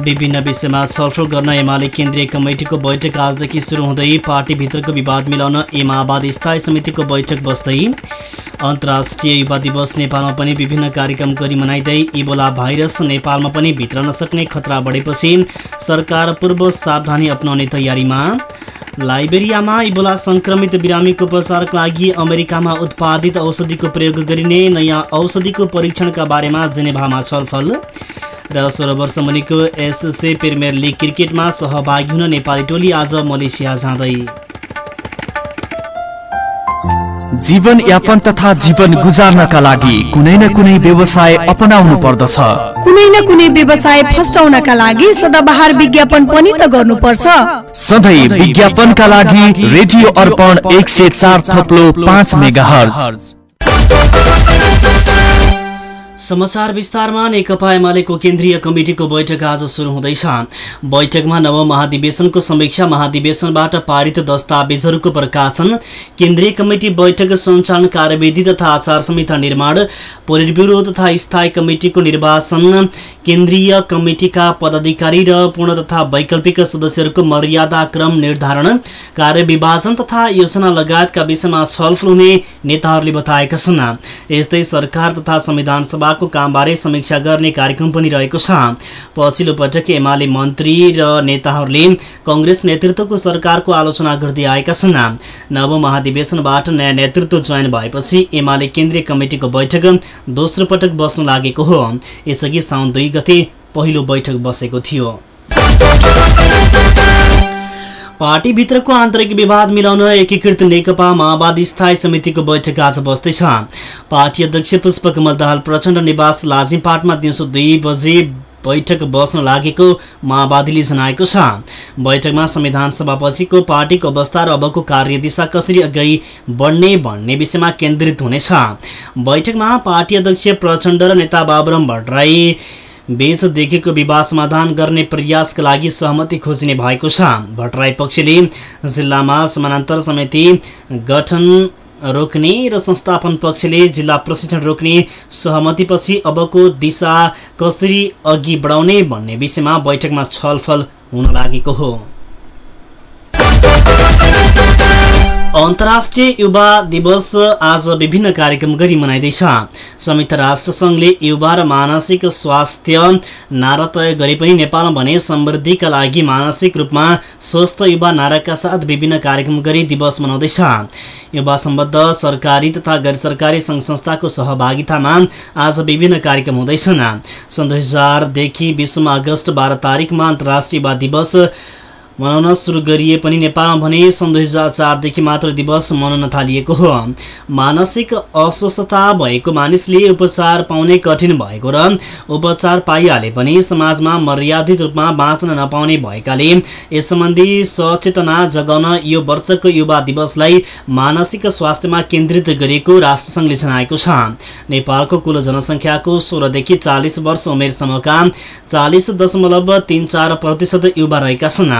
विभिन्न विषयमा छलफल गर्न एमाले केन्द्रीय कमिटिको बैठक आजदेखि सुरु हुँदै पार्टीभित्रको विवाद मिलाउन ए स्थायी समितिको बैठक बस्दै अन्तर्राष्ट्रिय युवा दिवस नेपालमा पनि विभिन्न कार्यक्रम गरी मनाइँदै इबोला भाइरस नेपालमा पनि भित्र नसक्ने खतरा बढेपछि सरकार पूर्व सावधानी अपनाउने तयारीमा। लाइबेरियामा इबोला सङ्क्रमित बिरामीको उपचारका लागि अमेरिकामा उत्पादित औषधिको प्रयोग गरिने नयाँ औषधिको परीक्षणका बारेमा जेनेभामा छलफल। र सोह्र वर्ष मुनिको एसएसए प्रिमियर लिग क्रिकेटमा सहभागी हुन नेपाली टोली आज मलेसिया जाँदै। जीवन यापन तथा जीवन गुजार्नका लागि कुनै न कुनै व्यवसाय अपनाउनु पर्दछ। कुनै न कुनै व्यवसाय फस्टाउनका लागि सदाबहार विज्ञापन पनि त गर्नुपर्छ। सधैँ विज्ञापनका लागि रेडियो अर्पण एक सय चार थप्लो पाँच मेगा समाचार विस्तारमा नेकपा एमालेको केन्द्रीय कमिटिको बैठक आज सुरु हुँदैछ। बैठकमा नव महाधिवेशनको समीक्षा महाधिवेशनबाट पारित दस्तावेजहरूको प्रकाशन केन्द्रीय कमिटी बैठक सञ्चालन कार्यविधि तथा आचार संहिता निर्माण पोलिट ब्युरो तथा स्थायी कमिटिको निर्वाचन केन्द्रीय कमिटिका पदाधिकारी र पूर्ण तथा वैकल्पिक सदस्यहरूको मर्यादा क्रम निर्धारण कार्यविभाजन तथा योजना लगायतका विषयमा छलफल हुने नेताहरूले बताएका छन्। यस्तै सरकार तथा संविधान सभाको कामबारे समीक्षा गर्ने कार्यक्रम पनि रहेको छ। पछिल्लो पटक एमाले मन्त्री र नेताहरूले कङ्ग्रेस नेतृत्वको सरकारको आलोचना गर्दै आएका छन्। नव महाधिवेशनबाट नयाँ नेतृत्व चयन भएपछि एमाले केन्द्रीय कमिटिको बैठक दोस्रो पटक बस्न लागेको हो। यसअघि साउन दुई गते पहिलो बैठक बसेको थियो। पार्टीभित्रको आन्तरिक विवाद मिलाउन एकीकृत नेकपा माओवादी स्थायी समितिको बैठक आज बस्दैछ। पार्टी अध्यक्ष पुष्पकमल दाहाल प्रचण्ड निवास लाजिमपाटमा दिउँसो दुई बजे बैठक बस्न लागेको माओवादीले जनाएको छ। बैठकमा संविधान सभापछिको पार्टीको अवस्था र अबको कार्यदिशा कसरी अगाडि बढ्ने भन्ने विषयमा केन्द्रित हुनेछ। बैठकमा पार्टी अध्यक्ष प्रचण्ड र नेता बाबुराम भट्टराई बीच देखेको विवाद समाधान गर्ने प्रयासका लागि सहमति खोजिने भएको छ। भट्टराई पक्षले जिल्लामा समानान्तर समिति गठन रोक्ने र संस्थापन पक्षले जिल्ला प्रशिक्षण रोक्ने सहमतिपछि अबको दिशा कसरी अघि बढाउने भन्ने विषयमा बैठकमा छलफल हुन लागेको हो। अन्तर्राष्ट्रिय युवा दिवस आज विभिन्न कार्यक्रम गरी मनाइँदैछ। संयुक्त राष्ट्र सङ्घले युवा र मानसिक स्वास्थ्य नारा तय गरे पनि नेपालमा भने समृद्धिका लागि मानसिक रूपमा स्वस्थ युवा नाराका साथ विभिन्न कार्यक्रम गरी दिवस मनाउँदैछ। युवा सम्बद्ध सरकारी तथा गैर सरकारी सङ्घ संस्थाको सहभागितामा आज विभिन्न कार्यक्रम हुँदैछन्। सन् दुई हजारदेखि विश्वमा अगस्त बाह्र तारिकमा अन्तर्राष्ट्रिय युवा दिवस मनाउन सुरु गरिए पनि नेपालमा भने सन् दुई हजार चारदेखि मात्र दिवस मनाउन थालिएको हो। मानसिक अस्वस्थता भएको मानिसले उपचार पाउने कठिन भएको र उपचार पाइहाले पनि समाजमा मर्यादित रूपमा बाँच्न नपाउने भएकाले यस सम्बन्धी सचेतना जगाउन यो वर्षको युवा दिवसलाई मानसिक स्वास्थ्यमा केन्द्रित गरिएको राष्ट्रसङ्घले जनाएको छ। नेपालको कुल जनसङ्ख्याको सोह्रदेखि चालिस वर्ष उमेर समूहका चालिस दशमलव तिन चार प्रतिशत युवा रहेका छन्।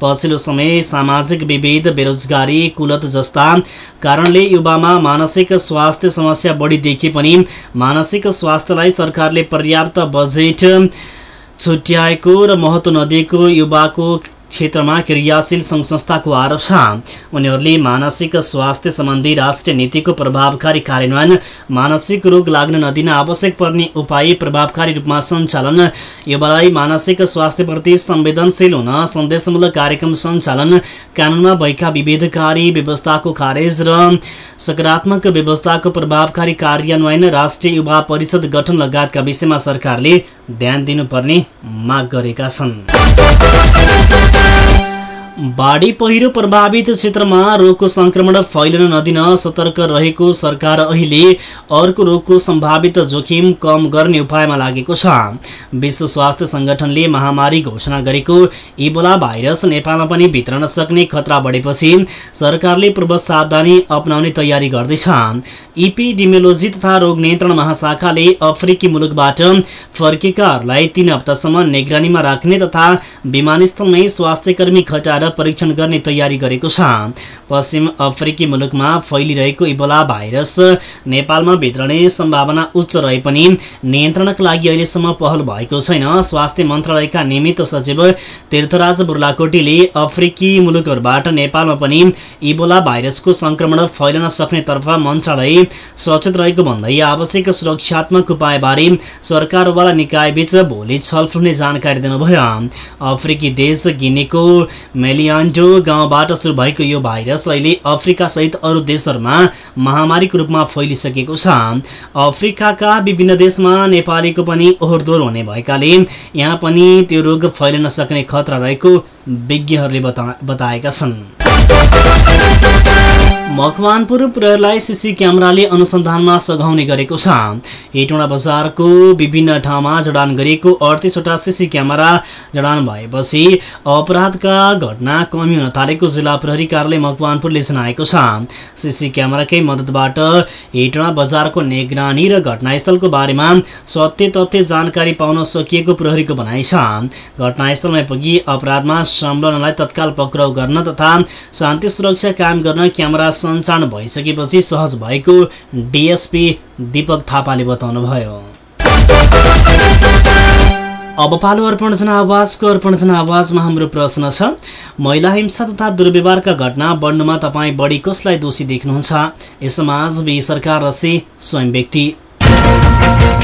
पछिल्लो समय सामाजिक विभेद बेरोजगारी कुलत जस्ता कारणले युवामा मानसिक स्वास्थ्य समस्या बढी देखिए पनि मानसिक स्वास्थ्यलाई सरकारले पर्याप्त बजेट छुट्याएको र महत्त्व नदिएको युवाको क्षेत्रमा क्रियाशील सङ्घ संस्थाको आरोप छ। उनीहरूले मानसिक स्वास्थ्य सम्बन्धी राष्ट्रिय नीतिको प्रभावकारी कार्यान्वयन मानसिक रोग लाग्न नदिन आवश्यक पर्ने उपाय प्रभावकारी रूपमा सञ्चालन युवालाई मानसिक स्वास्थ्यप्रति संवेदनशील हुन सन्देशमूलक कार्यक्रम सञ्चालन कानुनमा भएका विभेदकारी व्यवस्थाको खारेज र सकारात्मक व्यवस्थाको प्रभावकारी कार्यान्वयन राष्ट्रिय युवा परिषद गठन लगायतका विषयमा सरकारले ध्यान दिनुपर्ने माग गरेका छन्। बाढी पहिरो प्रभावित क्षेत्रमा रोगको संक्रमण फैलन नदिन सतर्क रहेको सरकार अहिले अर्को रोगको सम्भावित जोखिम कम गर्ने उपायमा लागेको छ। विश्व स्वास्थ्य संगठनले महामारी घोषणा गरेको इबोला भाइरस नेपालमा पनि भित्रन सक्ने खतरा बढेपछि सरकारले पूर्व सावधानी अपनाउने तयारी गर्दैछ। इपिडिमियोलोजी तथा रोग नियन्त्रण महाशाखाले अफ्रिकी मुलुकबाट फर्केकाहरूलाई तीन हप्तासम्म निगरानीमा राख्ने तथा विमानस्थलमै स्वास्थ्यकर्मी खटाएर परीक्षण गर्ने तयारी गरेको छ। पश्चिम अफ्रिकी मुलुकमा फैलिरहेको इबोला भाइरस नेपालमा भित्रने सम्भावना उच्च रहे पनि नियन्त्रणका लागि अहिलेसम्म पहल भएको छैन। स्वास्थ्य मन्त्रालयका निमित्त सचिव तीर्थराज बुर्लाकोटीले अफ्रिकी मुलुकहरूबाट नेपालमा पनि इबोला भाइरसको संक्रमण फैलन सक्नेतर्फ मन्त्रालय सचेत रहेको भन्दै आवश्यक सुरक्षात्मक उपायबारे सरकारवाला निकायबीच भोलि छलफल हुने जानकारी दिनुभयो। अफ्रिकी देश गिनीको मेलियान्डो गाउँबाट सुरु भएको यो भाइरस अहिले अफ्रिका सहित अरू देशहरूमा महामारीको रूपमा फैलिसकेको छ। अफ्रिकाका विभिन्न देशमा नेपालीको पनि ओहोरदोहोर हुने भएकाले यहाँ पनि त्यो रोग फैलिन सक्ने खतरा रहेको विज्ञहरूले बता बताएका छन्। मकवानपुर प्रहरीलाई सिसी क्यामेराले अनुसन्धानमा सघाउने गरेको छ। हेटौँडा बजारको विभिन्न ठाउँमा जडान गरिएको अडतिसवटा सिसी क्यामेरा जडान भएपछि अपराधका घटना कमी हुन थालेको जिल्ला प्रहरी कार्यालय मकवानपुरले जनाएको छ। सिसी क्यामेराकै मद्दतबाट हेटौँडा बजारको निगरानी र घटनास्थलको बारेमा सत्य तथ्य जानकारी पाउन सकिएको प्रहरीको भनाइ छ। घटनास्थलमा पुगी अपराधमा संलग्नलाई तत्काल पक्राउ गर्न तथा शान्ति सुरक्षा कायम गर्न क्यामेरा सञ्चालन भइसकेपछि सहज भएको डिएसपी दीपक थापाले बताउनुभयो। अब पालो अर्पण जनावाजको अर्पण जनावाजमा हाम्रो प्रश्न छ महिला हिंसा तथा दुर्व्यवहारका घटना बढ्नुमा तपाईँ बढी कसलाई दोषी देख्नुहुन्छ? समाज बी सरकार र से स्वयं व्यक्ति।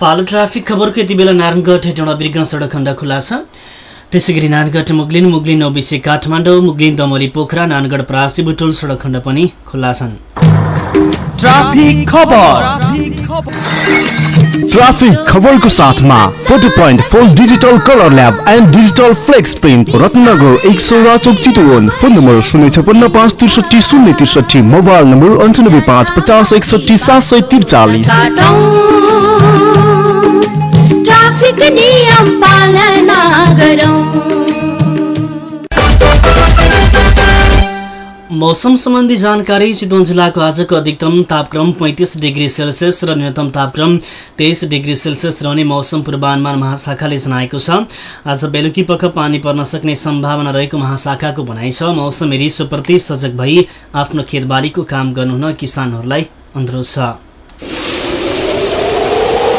पालो ट्राफिक खबरको यति बेला नारायणगढ हेटौँडा बिर्ग सडक खण्ड खुला छ। त्यसै गरी नानगढ मुगलिन मुगलिन नौबिसे काठमाडौँ मुगलिन दमली पोखरा नानगढ परासी बुटोल सडक खण्ड पनि खुल्ला छन्। ट्राफिक खबर। ट्राफिक खबरको साथमा photo point four digital colour lab and digital flex print Ratnagar एक सौ राचोक चितवन फोन नम्बर शून्य छपन्न पाँच त्रिसठी शून्य त्रिसठी मोबाइल नम्बर अन्ठानब्बे पाँच पचास एकसठी सात सय त्रिचालिस। मौसम सम्बन्धी जानकारी चितवन जिल्लाको आजको अधिकतम तापक्रम पैँतिस डिग्री सेल्सियस र न्यूनतम तापक्रम तेइस डिग्री सेल्सियस रहने मौसम पूर्वानुमान महाशाखाले जनाएको छ। आज बेलुकी पख पानी पर्न सक्ने सम्भावना रहेको महाशाखाको भनाइ छ। मौसम रिसोप्रति सजग भई आफ्नो खेतबालीको काम गर्नुहुन किसानहरूलाई अनुरोध छ।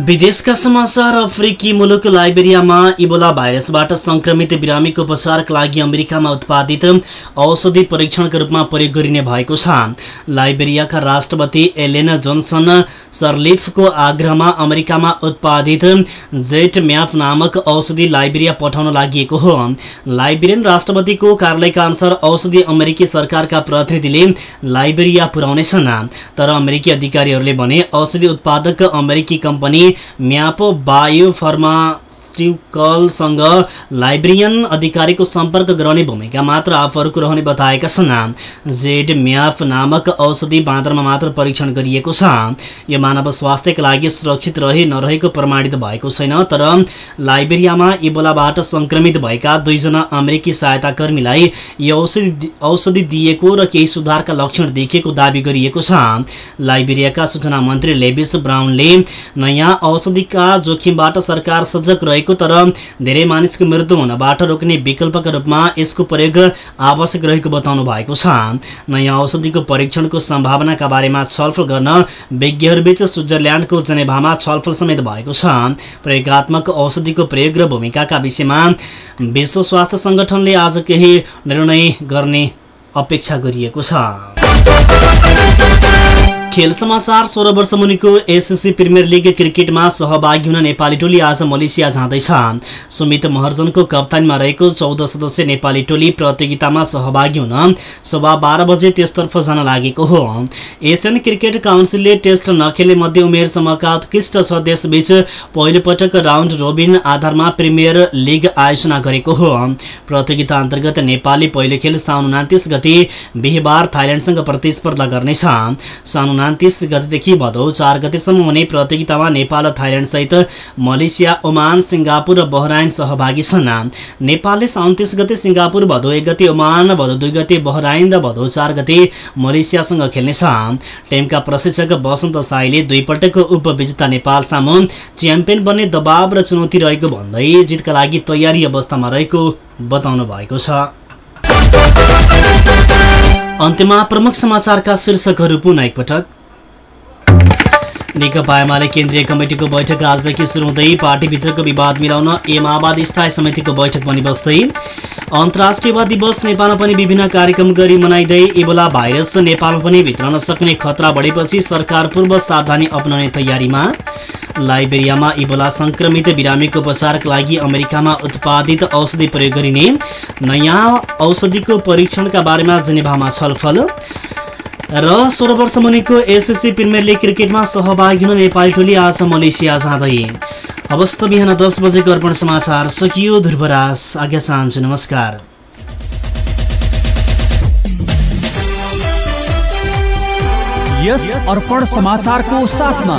विदेशका समाचार अफ्रिकी मुलुक लाइबेरियामा इबोला भाइरसबाट संक्रमित बिरामीको उपचारका लागि अमेरिकामा उत्पादित औषधि परीक्षणका रूपमा प्रयोग गरिने भएको छ। लाइबेरियाका राष्ट्रपति एलेन जोन्सन सर्लिफको आग्रहमा अमेरिकामा उत्पादित जेट म्याप नामक औषधि लाइबेरिया पठाउन लागि हो। लाइबेरियन राष्ट्रपतिको कार्यालयका अनुसार औषधि अमेरिकी सरकारका प्रतिनिधिले लाइबेरिया पुर्याउनेछन्। तर अमेरिकी अधिकारीहरूले भने औषधि उत्पादक अमेरिकी कम्पनी म्यापो बायो फार्मास्युटिकलसँग लाइब्रेरियन अधिकारीको सम्पर्क गराउने भूमिका मात्र आफूहरूको रहने बताएका छन्। जेड म्याप नामक औषधि बाँदरमा मात्र परीक्षण गरिएको छ। यो मानव स्वास्थ्यका लागि सुरक्षित रहे नरहेको प्रमाणित भएको छैन तर लाइबेरियामा इबोलाबाट संक्रमित भएका दुईजना अमेरिकी सहायता कर्मीलाई यो औषधि औषधि दिएको र केही सुधारका लक्षण देखिएको दावी गरिएको छ। लाइबेरियाका सूचना मन्त्री लेबिस ब्राउनले नयाँ औषधिका जोखिमबाट सरकार सजग रहेको तर धेरै मानिसको मृत्यु हुनबाट रोक्ने विकल्पका रूपमा यसको प्रयोग आवश्यक रहेको बताउनु भएको छ। नयाँ औषधिको परीक्षणको सम्भावनाका बारेमा छलफल गर्न विज्ञहरूबीच स्विजरल्यान्डको जेनेभामा छलफल समेत भएको छ। प्रयोगत्मक औषधिको प्रयोग र भूमिकाका विषयमा विश्व स्वास्थ्य सङ्गठनले आज केही निर्णय गर्ने अपेक्षा गरिएको छ। खेल समाचार सोह्र वर्ष मुनिको एसएससी प्रिमियर लिग क्रिकेटमा सहभागी हुन नेपाली टोली आज मलेसिया जाँदैछ। सुमित महर्जनको कप्तानमा रहेको चौध सदस्यीय नेपाली टोली प्रतियोगितामा सहभागी हुन सभा बाह्र बजे त्यसतर्फ जान लागेको हो। एसियन क्रिकेट काउन्सिलले टेस्ट नखेल्ने मध्ये उमेर समूहका उत्कृष्ट छ देशबीच पहिलोपटक राउन्ड रोबिन आधारमा प्रिमियर लिग आयोजना गरेको हो। प्रतियोगिता अन्तर्गत नेपालले पहिलो खेल साउन उनातिस गति बिहिबार थाइल्याण्डसँग प्रतिस्पर्धा गर्नेछ। उनातिस गतिदेखि भदौ चार गतिसम्म हुने प्रतियोगितामा नेपाल थाइल्याण्डसहित मलेसिया ओमान सिङ्गापुर र बहराइन सहभागी छन्। नेपालले उन्तिस गते सिङ्गापुर भदौ एक गते ओमान भदौ दुई गते बहराइन र भदौ चार गते मलेसियासँग खेल्नेछ। टिमका प्रशिक्षक वसन्त साईले दुईपटक उपविजेता नेपाल सामु च्याम्पियन बन्ने दबाव र चुनौती रहेको भन्दै जितका लागि तयारी अवस्थामा रहेको बताउनु भएको छ। अन्त्यमा प्रमुख समाचारका शीर्षकहरू पुनः एकपटक। नेकपा एमाले केन्द्रीय कमिटिको बैठक आजदेखि सुरु हुँदै पार्टीभित्रको विवाद मिलाउन ए माओवादी स्थायी समितिको बैठक पनि बस्दै अन्तर्राष्ट्रिय युवा दिवस नेपालमा पनि विभिन्न कार्यक्रम गरी मनाइँदै इबोला भाइरस नेपालमा पनि भित्रन सक्ने खतरा बढेपछि सरकार पूर्व सावधानी अप्नाउने तयारीमा लाइबेरियामा इबोला संक्रमित बिरामीको उपचारका लागि अमेरिकामा उत्पादित औषधि प्रयोग गरिने नयाँ औषधिको परीक्षणका बारेमा जेनेभामा छलफल। र सोह्र वर्ष मुनिको एसएससी प्रिमियर लिग क्रिकेटमा सहभागी हुन नेपाली टोली आज मलेसिया जाँदै। अवस्था बिहान दस बजेको अर्पण समाचार सकियो ध्रुवराज। आज्ञा चाहन्छु नमस्कार। यस अर्पण समाचारको साथमा